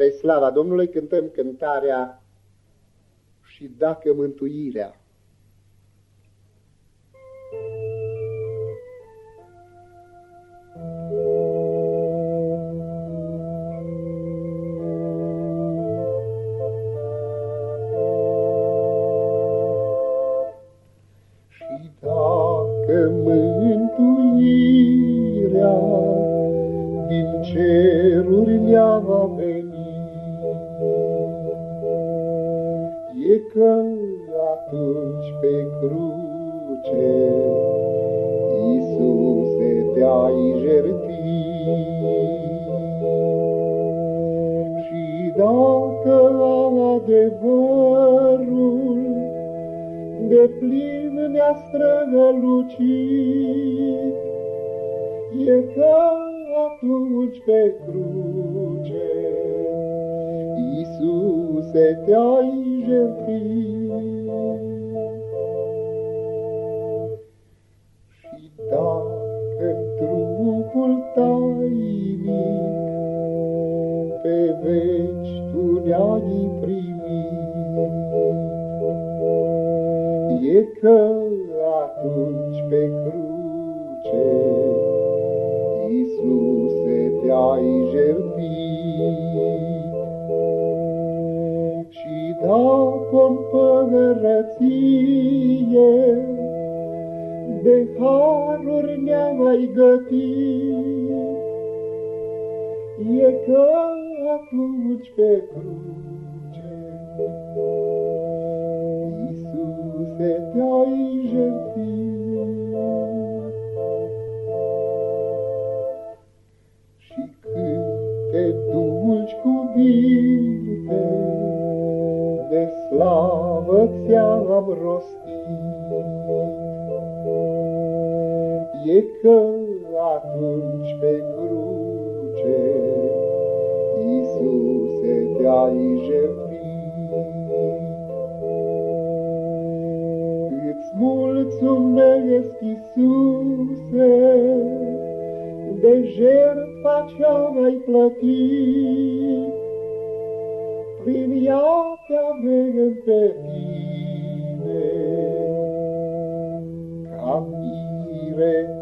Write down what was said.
Spre slava Domnului cântăm cântarea și dacă mântuirea. Și dacă mântuirea din ceruri ne-a că atunci pe cruce Iisuse te-ai jertit. Și dacă adevărul de plin ne-a strălucit, e că atunci pe cruce, Iisuse, te-ai jertfit. Și dacă trupul tainic pe veci tu ne-ai primit, e că atunci pe cruce, Iisuse, te-ai jertfit. Și dacă împărăție de haruri ne-ai gătit, e că atunci pe cruce, Iisuse, te-ai jertfit. câte dulci cuvinte de slavă ți-am rostit. E că atunci pe cruce, Iisuse, te-ai jertfit. Îți mulțumesc, Iisuse, de jertfa ce-ai plătit. Prin ea te avem pe tine, ca mire fi slăvit.